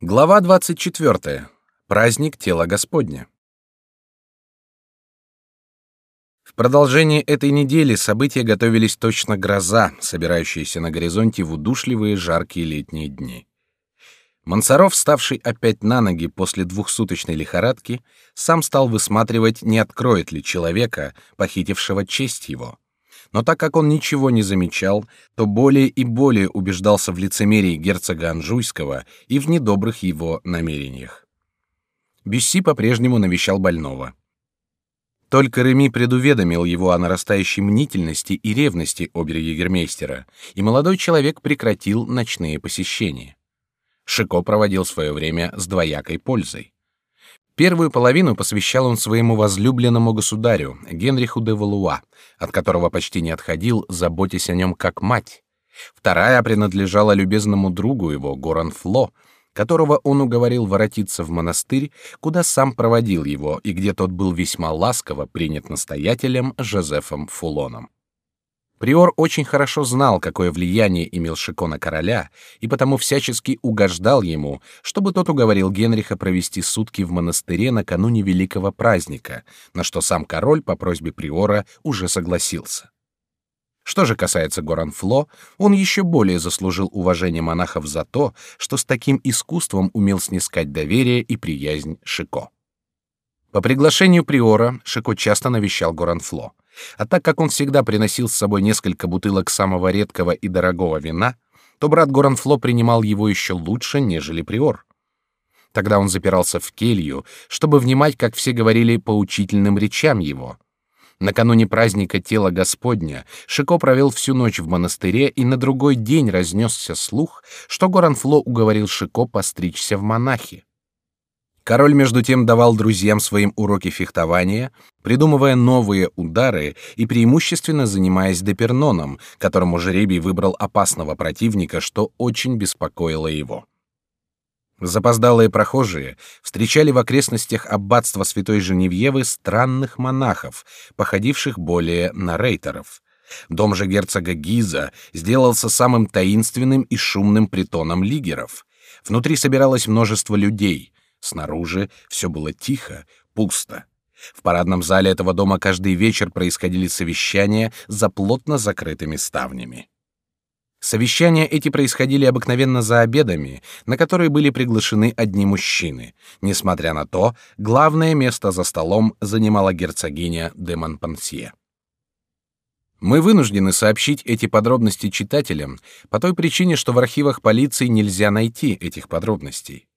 Глава 24. Праздник тела Господня. В продолжении этой недели события готовились точно гроза, собирающаяся на горизонте в удушливые жаркие летние дни. Мансаров, ставший опять на ноги после двухсуточной лихорадки, сам стал высматривать, не откроет ли человека, похитившего честь его но так как он ничего не замечал, то более и более убеждался в лицемерии герцога Анжуйского и в недобрых его намерениях. Бюсси по-прежнему навещал больного. Только Реми предуведомил его о нарастающей мнительности и ревности обер-егермейстера, и молодой человек прекратил ночные посещения. Шико проводил свое время с двоякой пользой. Первую половину посвящал он своему возлюбленному государю, Генриху де Валуа, от которого почти не отходил, заботясь о нем как мать. Вторая принадлежала любезному другу его, Горанфло, которого он уговорил воротиться в монастырь, куда сам проводил его и где тот был весьма ласково принят настоятелем Жозефом Фулоном. Приор очень хорошо знал, какое влияние имел Шико на короля, и потому всячески угождал ему, чтобы тот уговорил Генриха провести сутки в монастыре накануне великого праздника, на что сам король по просьбе приора уже согласился. Что же касается Горанфло, он еще более заслужил уважение монахов за то, что с таким искусством умел снискать доверие и приязнь Шико. По приглашению приора Шико часто навещал Горанфло. А так как он всегда приносил с собой несколько бутылок самого редкого и дорогого вина, то брат Горанфло принимал его еще лучше, нежели приор. Тогда он запирался в келью, чтобы внимать, как все говорили, поучительным речам его. Накануне праздника тела Господня Шико провел всю ночь в монастыре, и на другой день разнесся слух, что Горанфло уговорил Шико постричься в монахи. Король между тем давал друзьям своим уроки фехтования, придумывая новые удары и преимущественно занимаясь деперноном, которому жребий выбрал опасного противника, что очень беспокоило его. Запоздалые прохожие встречали в окрестностях аббатства Святой Женевьевы странных монахов, походивших более на рейтеров. Дом же герцога Гиза сделался самым таинственным и шумным притоном лигеров. Внутри собиралось множество людей — Снаружи все было тихо, пусто. В парадном зале этого дома каждый вечер происходили совещания за плотно закрытыми ставнями. Совещания эти происходили обыкновенно за обедами, на которые были приглашены одни мужчины. Несмотря на то, главное место за столом занимала герцогиня де Монпансье. Мы вынуждены сообщить эти подробности читателям по той причине, что в архивах полиции нельзя найти этих подробностей.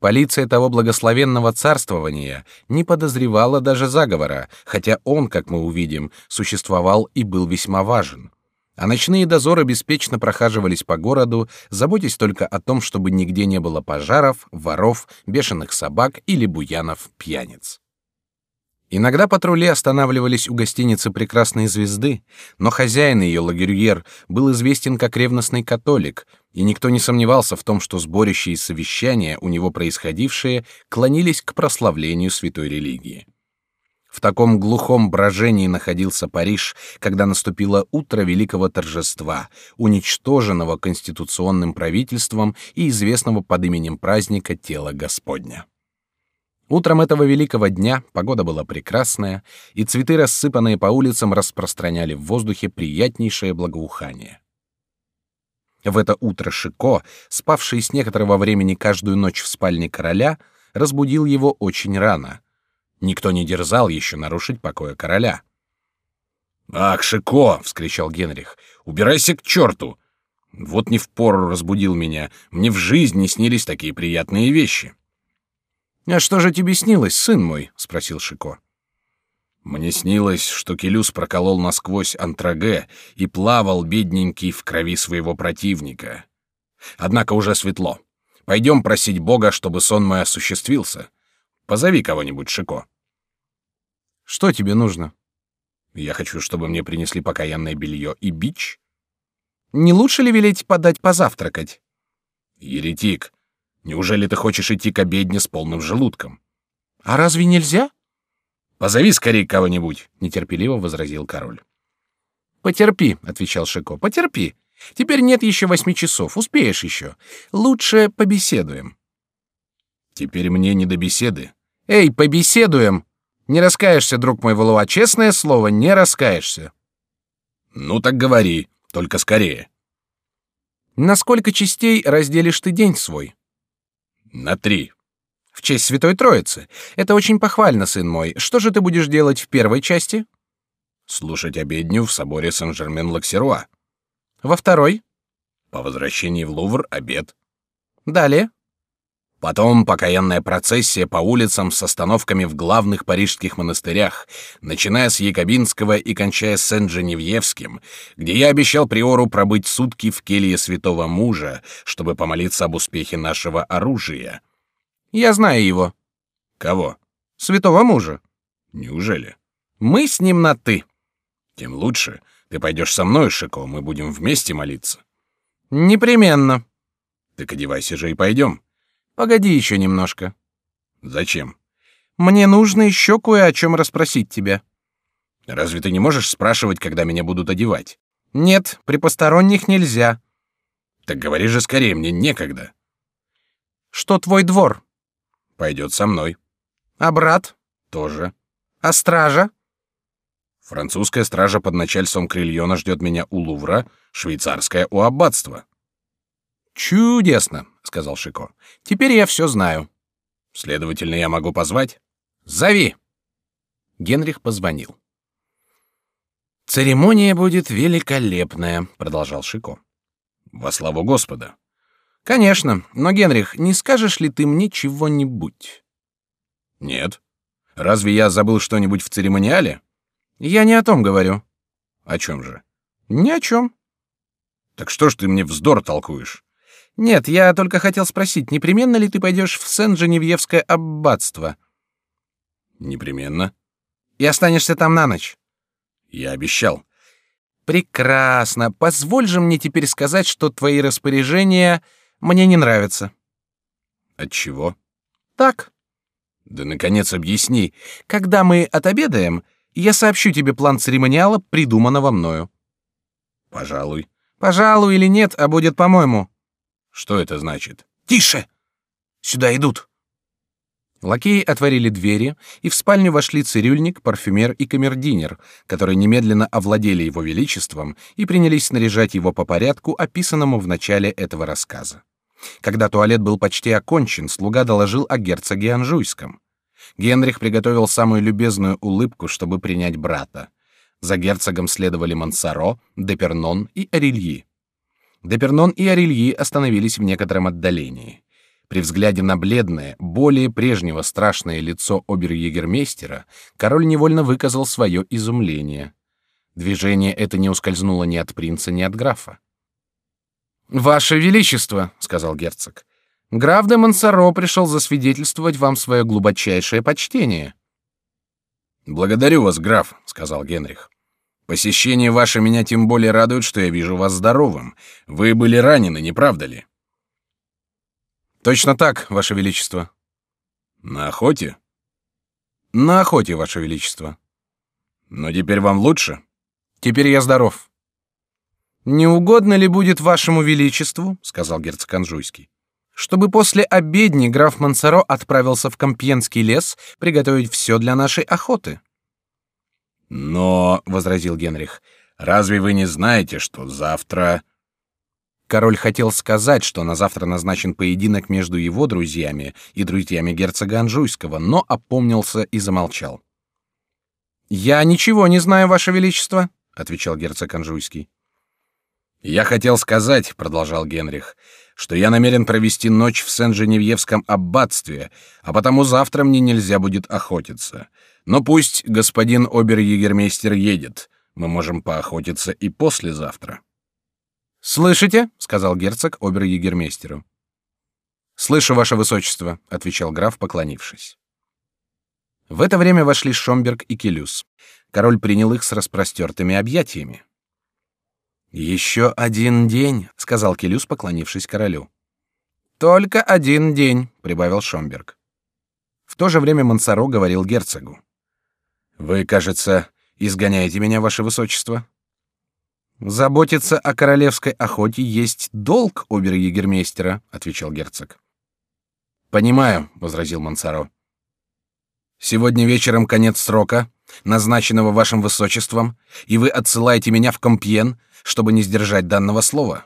Полиция того благословенного царствования не подозревала даже заговора, хотя он, как мы увидим, существовал и был весьма важен. А ночные дозоры беспечно прохаживались по городу, заботясь только о том, чтобы нигде не было пожаров, воров, бешеных собак или буянов пьяниц. Иногда патрули останавливались у гостиницы Прекрасной Звезды, но хозяин ее лагерьер был известен как ревностный католик, и никто не сомневался в том, что сборища и совещания, у него происходившие, клонились к прославлению святой религии. В таком глухом брожении находился Париж, когда наступило утро великого торжества, уничтоженного конституционным правительством и известного под именем праздника Тела Господня. Утром этого великого дня погода была прекрасная, и цветы, рассыпанные по улицам, распространяли в воздухе приятнейшее благоухание. В это утро Шико, спавший с некоторого времени каждую ночь в спальне короля, разбудил его очень рано. Никто не дерзал еще нарушить покоя короля. «Ах, Шико!» — вскричал Генрих. «Убирайся к черту! Вот не впору разбудил меня. Мне в жизни снились такие приятные вещи». «А что же тебе снилось, сын мой?» — спросил Шико. «Мне снилось, что Келюс проколол насквозь антраге и плавал, бедненький, в крови своего противника. Однако уже светло. Пойдем просить Бога, чтобы сон мой осуществился. Позови кого-нибудь, Шико». «Что тебе нужно?» «Я хочу, чтобы мне принесли покаянное белье и бич». «Не лучше ли велеть подать позавтракать?» «Еретик, Неужели ты хочешь идти к обедне с полным желудком? А разве нельзя? Позови скорее кого-нибудь, нетерпеливо возразил король. Потерпи, отвечал Шико. Потерпи. Теперь нет еще восьми часов, успеешь еще. Лучше побеседуем. Теперь мне не до беседы. Эй, побеседуем. Не раскаешься, друг мой Валуа, честное слово, не раскаешься. Ну так говори, только скорее. На сколько частей разделишь ты день свой? На три. В честь Святой Троицы. Это очень похвально, сын мой. Что же ты будешь делать в первой части? Слушать обедню в соборе Сен-Жермен-Лаксеруа. Во второй? По возвращении в Лувр обед. Далее? Потом покаянная процессия по улицам с остановками в главных парижских монастырях, начиная с Якобинского и кончая Сен-Женевьевским, где я обещал приору пробыть сутки в келье святого мужа, чтобы помолиться об успехе нашего оружия. Я знаю его. Кого? Святого мужа. Неужели? Мы с ним на «ты». Тем лучше. Ты пойдешь со мной, Шико, мы будем вместе молиться. Непременно. Так одевайся же и пойдем. Погоди еще немножко. Зачем? Мне нужно еще кое о чем расспросить тебя. Разве ты не можешь спрашивать, когда меня будут одевать? Нет, при посторонних нельзя. Так говори же скорее, мне некогда. Что твой двор? Пойдет со мной. А брат? Тоже. А стража? Французская стража под начальством Крильона ждет меня у Лувра, швейцарская у аббатства. Чудесно, сказал Шико. Теперь я все знаю. Следовательно, я могу позвать. Зови. Генрих позвонил. Церемония будет великолепная, продолжал Шико. Во славу Господа. Конечно, но Генрих, не скажешь ли ты мне чего-нибудь? Нет. Разве я забыл что-нибудь в церемониале? Я не о том говорю. О чем же? Ни о чем. Так что ж ты мне вздор толкуешь? Нет, я только хотел спросить, непременно ли ты пойдешь в Сен-Женевьевское аббатство? Непременно. И останешься там на ночь? Я обещал. Прекрасно. Позволь же мне теперь сказать, что твои распоряжения мне не нравятся. От чего? Так. Да наконец объясни. Когда мы отобедаем, я сообщу тебе план церемониала, придуманного мною. Пожалуй. Пожалуй или нет, а будет по-моему. Что это значит? Тише! Сюда идут. Лакеи отворили двери, и в спальню вошли цирюльник, парфюмер и камердинер, которые немедленно овладели его величеством и принялись снаряжать его по порядку, описанному в начале этого рассказа. Когда туалет был почти окончен, слуга доложил о герцоге Анжуйском. Генрих приготовил самую любезную улыбку, чтобы принять брата. За герцогом следовали Мансаро, Депернон и Арильи. Депернон и Арильи остановились в некотором отдалении. При взгляде на бледное, более прежнего страшное лицо обер-егермейстера, король невольно выказал свое изумление. Движение это не ускользнуло ни от принца, ни от графа. «Ваше Величество», — сказал герцог, — «граф де Монсоро пришел засвидетельствовать вам свое глубочайшее почтение». «Благодарю вас, граф», — сказал Генрих. «Посещение ваше меня тем более радует, что я вижу вас здоровым. Вы были ранены, не правда ли?» Точно так, ваше величество. На охоте? На охоте, ваше величество. Но теперь вам лучше? Теперь я здоров. Не угодно ли будет вашему величеству, сказал герцог Анжуйский, чтобы после обедни граф Мансаро отправился в Компьенский лес приготовить все для нашей охоты? Но, возразил Генрих, разве вы не знаете, что завтра Король хотел сказать, что на завтра назначен поединок между его друзьями и друзьями герцога Анжуйского, но опомнился и замолчал. «Я ничего не знаю, Ваше Величество», — отвечал герцог Анжуйский. «Я хотел сказать», — продолжал Генрих, «что я намерен провести ночь в Сен-Женевьевском аббатстве, а потому завтра мне нельзя будет охотиться. Но пусть господин обер-егермейстер едет, мы можем поохотиться и послезавтра». Слышите? сказал герцог обер-егермейстеру. Слышу, ваше высочество, отвечал граф, поклонившись. В это время вошли Шомберг и Келюс. Король принял их с распростертыми объятиями. Еще один день, сказал Келюс, поклонившись королю. Только один день, прибавил Шомберг. В то же время Мансаро говорил герцогу: Вы, кажется, изгоняете меня, ваше высочество. Заботиться о королевской охоте есть долг обер-егермейстера, отвечал герцог. Понимаю, возразил Мансаро. Сегодня вечером конец срока, назначенного вашим высочеством, и вы отсылаете меня в Компьен, чтобы не сдержать данного слова.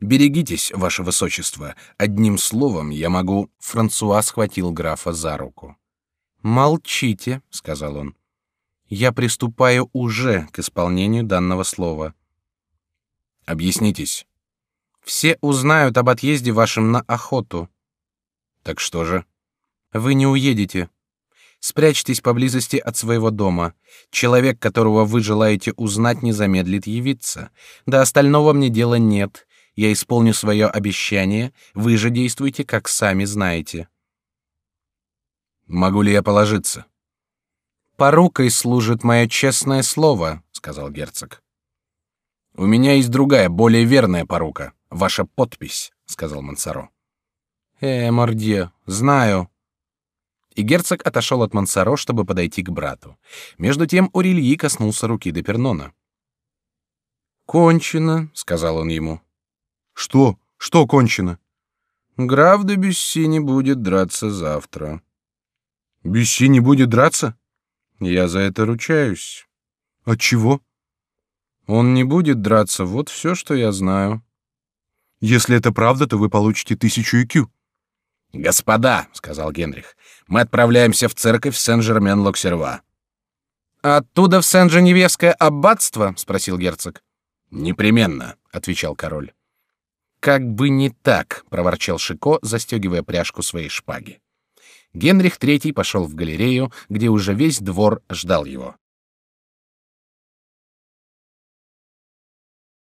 Берегитесь, ваше высочество. Одним словом я могу. Франсуа схватил графа за руку. Молчите, сказал он. Я приступаю уже к исполнению данного слова. Объяснитесь. Все узнают об отъезде вашем на охоту. Так что же? Вы не уедете. Спрячьтесь поблизости от своего дома. Человек, которого вы желаете узнать, не замедлит явиться. До остального мне дела нет. Я исполню свое обещание. Вы же действуйте, как сами знаете. Могу ли я положиться? Порукой служит мое честное слово, сказал герцог. У меня есть другая, более верная порука. Ваша подпись, сказал Мансаро. Э, мордье, знаю. И герцог отошел от Мансаро, чтобы подойти к брату. Между тем Урильи коснулся руки Депернона. «Кончено», — сказал он ему. «Что? Что кончено?» «Граф де Бюсси не будет драться завтра». «Бюсси не будет драться?» «Я за это ручаюсь». «От чего?» «Он не будет драться, вот все, что я знаю». «Если это правда, то вы получите тысячу икю». Господа, сказал Генрих, мы отправляемся в церковь Сен-Жермен-Локсерва. Оттуда в Сен-Женевьевское аббатство? спросил герцог. Непременно, отвечал король. Как бы не так, проворчал Шико, застегивая пряжку своей шпаги. Генрих III пошел в галерею, где уже весь двор ждал его.